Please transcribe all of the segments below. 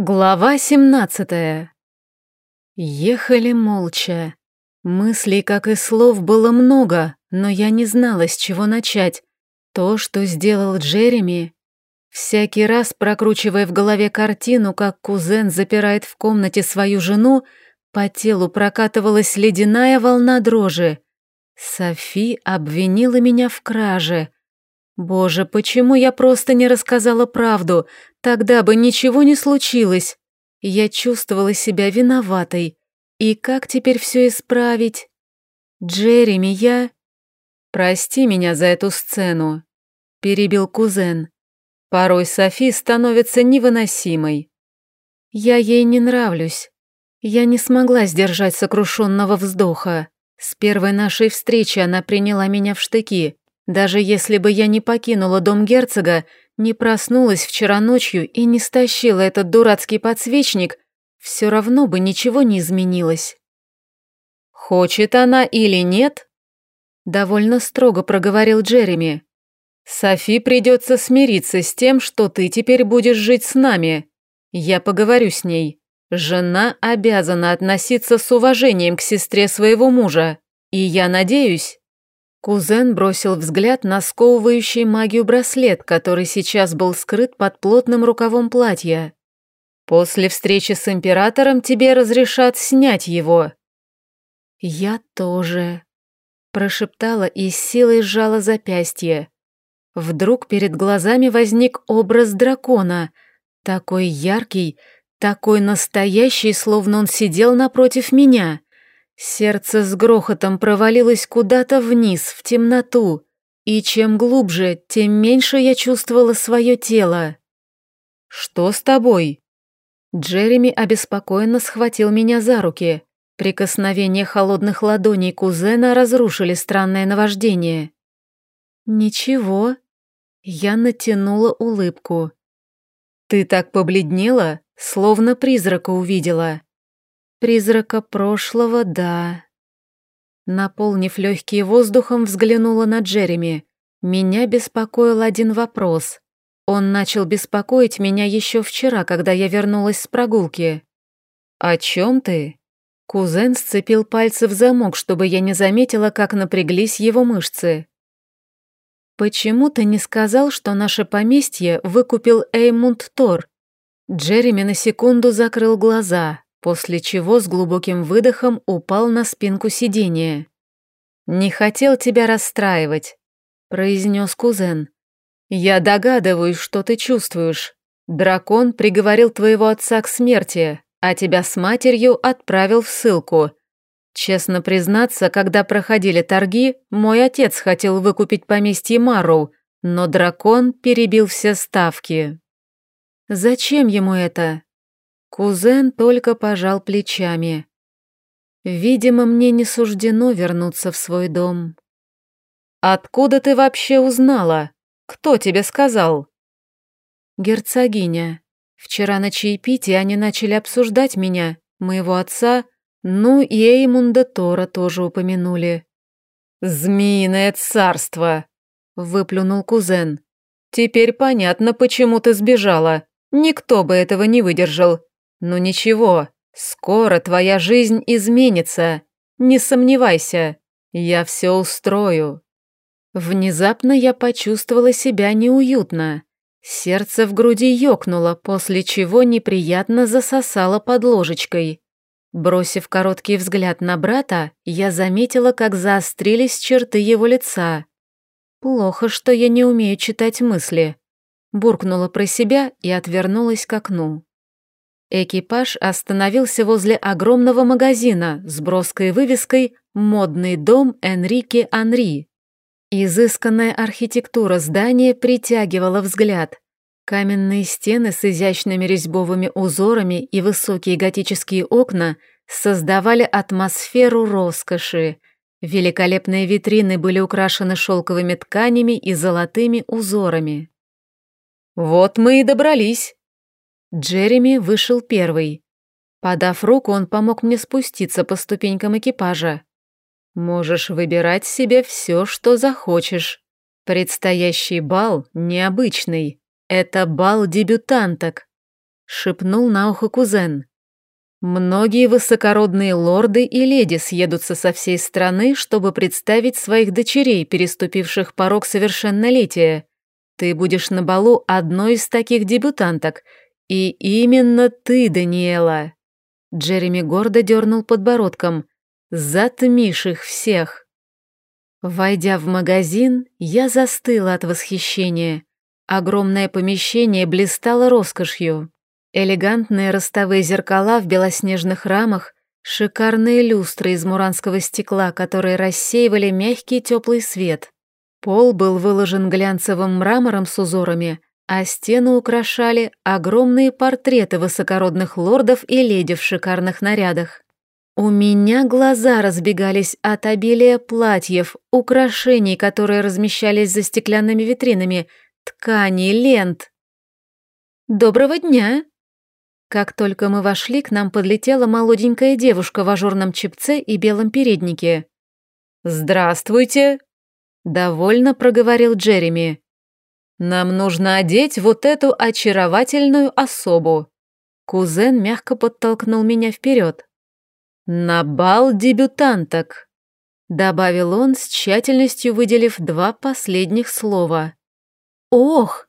Глава 17 Ехали молча. Мыслей, как и слов, было много, но я не знала, с чего начать. То, что сделал Джереми... Всякий раз, прокручивая в голове картину, как кузен запирает в комнате свою жену, по телу прокатывалась ледяная волна дрожи. Софи обвинила меня в краже. Боже, почему я просто не рассказала правду? Тогда бы ничего не случилось. Я чувствовала себя виноватой. И как теперь все исправить? Джереми, я... Прости меня за эту сцену, перебил кузен. Порой Софи становится невыносимой. Я ей не нравлюсь. Я не смогла сдержать сокрушенного вздоха. С первой нашей встречи она приняла меня в штыки. Даже если бы я не покинула дом герцога, не проснулась вчера ночью и не стащила этот дурацкий подсвечник, все равно бы ничего не изменилось. «Хочет она или нет?» Довольно строго проговорил Джереми. «Софи придется смириться с тем, что ты теперь будешь жить с нами. Я поговорю с ней. Жена обязана относиться с уважением к сестре своего мужа. И я надеюсь, Кузен бросил взгляд на сковывающий магию браслет, который сейчас был скрыт под плотным рукавом платья. «После встречи с императором тебе разрешат снять его». «Я тоже», — прошептала и с силой сжала запястье. Вдруг перед глазами возник образ дракона, такой яркий, такой настоящий, словно он сидел напротив меня. Сердце с грохотом провалилось куда-то вниз, в темноту, и чем глубже, тем меньше я чувствовала свое тело. «Что с тобой?» Джереми обеспокоенно схватил меня за руки. Прикосновение холодных ладоней кузена разрушили странное наваждение. «Ничего». Я натянула улыбку. «Ты так побледнела, словно призрака увидела». Призрака прошлого, да. Наполнив легкие воздухом, взглянула на Джереми. Меня беспокоил один вопрос. Он начал беспокоить меня еще вчера, когда я вернулась с прогулки. «О чем ты?» Кузен сцепил пальцы в замок, чтобы я не заметила, как напряглись его мышцы. «Почему ты не сказал, что наше поместье выкупил Эймунд Тор?» Джереми на секунду закрыл глаза после чего с глубоким выдохом упал на спинку сиденья. «Не хотел тебя расстраивать», — произнес кузен. «Я догадываюсь, что ты чувствуешь. Дракон приговорил твоего отца к смерти, а тебя с матерью отправил в ссылку. Честно признаться, когда проходили торги, мой отец хотел выкупить поместье Марроу, но дракон перебил все ставки». «Зачем ему это?» Кузен только пожал плечами. Видимо, мне не суждено вернуться в свой дом. «Откуда ты вообще узнала? Кто тебе сказал?» «Герцогиня. Вчера на чаепитии они начали обсуждать меня, моего отца, ну и Эймунда Тора тоже упомянули». «Змеиное царство!» — выплюнул кузен. «Теперь понятно, почему ты сбежала. Никто бы этого не выдержал. «Ну ничего, скоро твоя жизнь изменится. Не сомневайся, я все устрою». Внезапно я почувствовала себя неуютно. Сердце в груди ёкнуло, после чего неприятно засосало под ложечкой. Бросив короткий взгляд на брата, я заметила, как заострились черты его лица. Плохо, что я не умею читать мысли. Буркнула про себя и отвернулась к окну. Экипаж остановился возле огромного магазина с броской вывеской «Модный дом Энрике Анри». Изысканная архитектура здания притягивала взгляд. Каменные стены с изящными резьбовыми узорами и высокие готические окна создавали атмосферу роскоши. Великолепные витрины были украшены шелковыми тканями и золотыми узорами. «Вот мы и добрались», Джереми вышел первый. Подав руку, он помог мне спуститься по ступенькам экипажа. «Можешь выбирать себе все, что захочешь. Предстоящий бал необычный. Это бал дебютанток». шепнул на ухо кузен. Многие высокородные лорды и леди съедутся со всей страны, чтобы представить своих дочерей, переступивших порог совершеннолетия. Ты будешь на балу одной из таких дебютанток, и именно ты, Даниэла. Джереми гордо дернул подбородком. Затмишь их всех. Войдя в магазин, я застыла от восхищения. Огромное помещение блистало роскошью. Элегантные ростовые зеркала в белоснежных рамах, шикарные люстры из муранского стекла, которые рассеивали мягкий теплый свет. Пол был выложен глянцевым мрамором с узорами, а стены украшали огромные портреты высокородных лордов и леди в шикарных нарядах. У меня глаза разбегались от обилия платьев, украшений, которые размещались за стеклянными витринами, тканей, лент. «Доброго дня!» Как только мы вошли, к нам подлетела молоденькая девушка в ажурном чепце и белом переднике. «Здравствуйте!» — довольно проговорил Джереми. «Нам нужно одеть вот эту очаровательную особу». Кузен мягко подтолкнул меня вперед. «На бал дебютанток», — добавил он с тщательностью выделив два последних слова. «Ох!»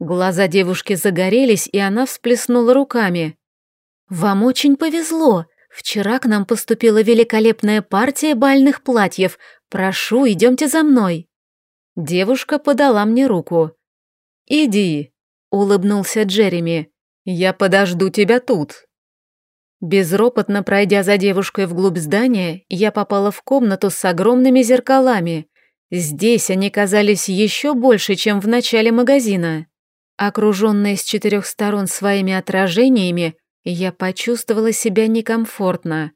Глаза девушки загорелись, и она всплеснула руками. «Вам очень повезло. Вчера к нам поступила великолепная партия бальных платьев. Прошу, идемте за мной». Девушка подала мне руку. «Иди», — улыбнулся Джереми. «Я подожду тебя тут». Безропотно пройдя за девушкой вглубь здания, я попала в комнату с огромными зеркалами. Здесь они казались еще больше, чем в начале магазина. Окруженная с четырех сторон своими отражениями, я почувствовала себя некомфортно.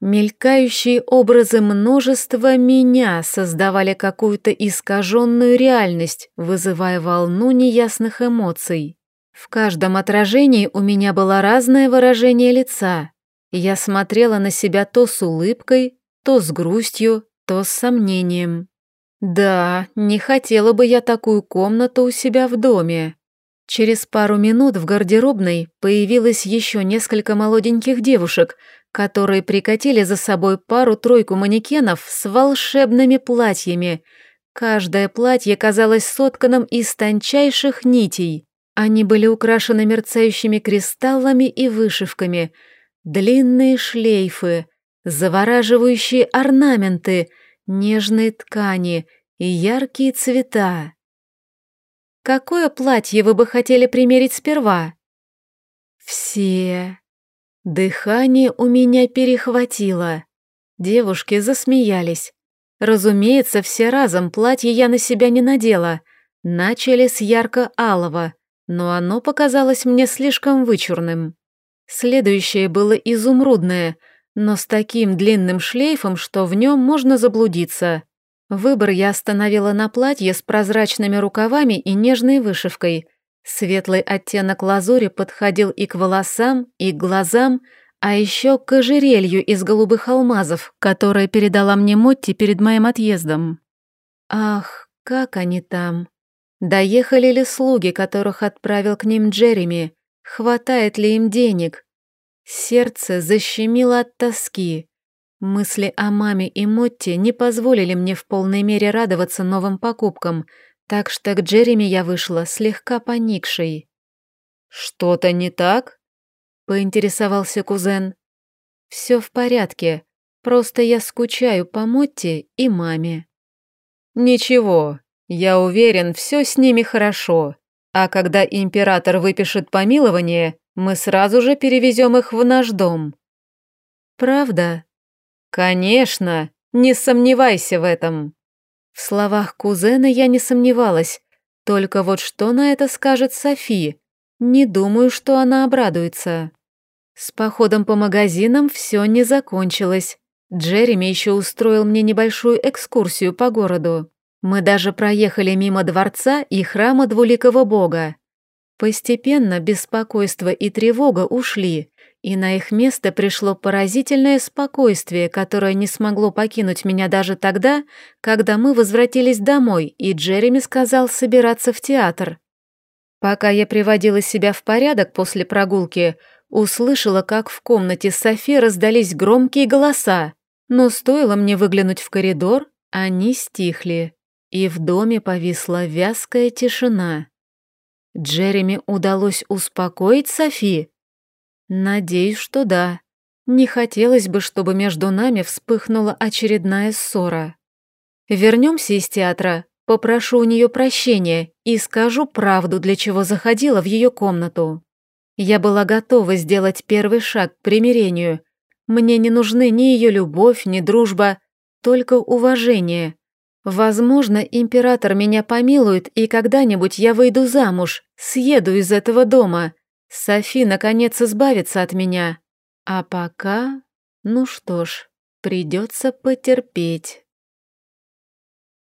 Мелькающие образы множества меня создавали какую-то искаженную реальность, вызывая волну неясных эмоций. В каждом отражении у меня было разное выражение лица. Я смотрела на себя то с улыбкой, то с грустью, то с сомнением. Да, не хотела бы я такую комнату у себя в доме. Через пару минут в гардеробной появилось еще несколько молоденьких девушек, которые прикатили за собой пару-тройку манекенов с волшебными платьями. Каждое платье казалось сотканным из тончайших нитей. Они были украшены мерцающими кристаллами и вышивками, длинные шлейфы, завораживающие орнаменты, нежные ткани и яркие цвета. Какое платье вы бы хотели примерить сперва? Все. Дыхание у меня перехватило. Девушки засмеялись. Разумеется, все разом платье я на себя не надела. Начали с ярко-алого, но оно показалось мне слишком вычурным. Следующее было изумрудное, но с таким длинным шлейфом, что в нем можно заблудиться. Выбор я остановила на платье с прозрачными рукавами и нежной вышивкой. Светлый оттенок лазури подходил и к волосам, и к глазам, а еще к ожерелью из голубых алмазов, которое передала мне Мотти перед моим отъездом. Ах, как они там! Доехали ли слуги, которых отправил к ним Джереми? Хватает ли им денег? Сердце защемило от тоски. Мысли о маме и Мотте не позволили мне в полной мере радоваться новым покупкам, так что к Джереми я вышла слегка поникшей. «Что-то не так?» — поинтересовался кузен. «Все в порядке, просто я скучаю по Мотте и маме». «Ничего, я уверен, все с ними хорошо, а когда император выпишет помилование, мы сразу же перевезем их в наш дом». «Правда?» «Конечно, не сомневайся в этом». В словах кузена я не сомневалась, только вот что на это скажет Софи? Не думаю, что она обрадуется. С походом по магазинам все не закончилось. Джереми еще устроил мне небольшую экскурсию по городу. Мы даже проехали мимо дворца и храма двуликого бога. Постепенно беспокойство и тревога ушли, и на их место пришло поразительное спокойствие, которое не смогло покинуть меня даже тогда, когда мы возвратились домой, и Джереми сказал собираться в театр. Пока я приводила себя в порядок после прогулки, услышала, как в комнате Софи раздались громкие голоса, но стоило мне выглянуть в коридор, они стихли, и в доме повисла вязкая тишина. Джереми удалось успокоить Софи? Надеюсь, что да. Не хотелось бы, чтобы между нами вспыхнула очередная ссора. Вернемся из театра, попрошу у нее прощения и скажу правду, для чего заходила в ее комнату. Я была готова сделать первый шаг к примирению. Мне не нужны ни ее любовь, ни дружба, только уважение. Возможно, император меня помилует, и когда-нибудь я выйду замуж, съеду из этого дома. Софи, наконец, избавится от меня. А пока... Ну что ж, придется потерпеть.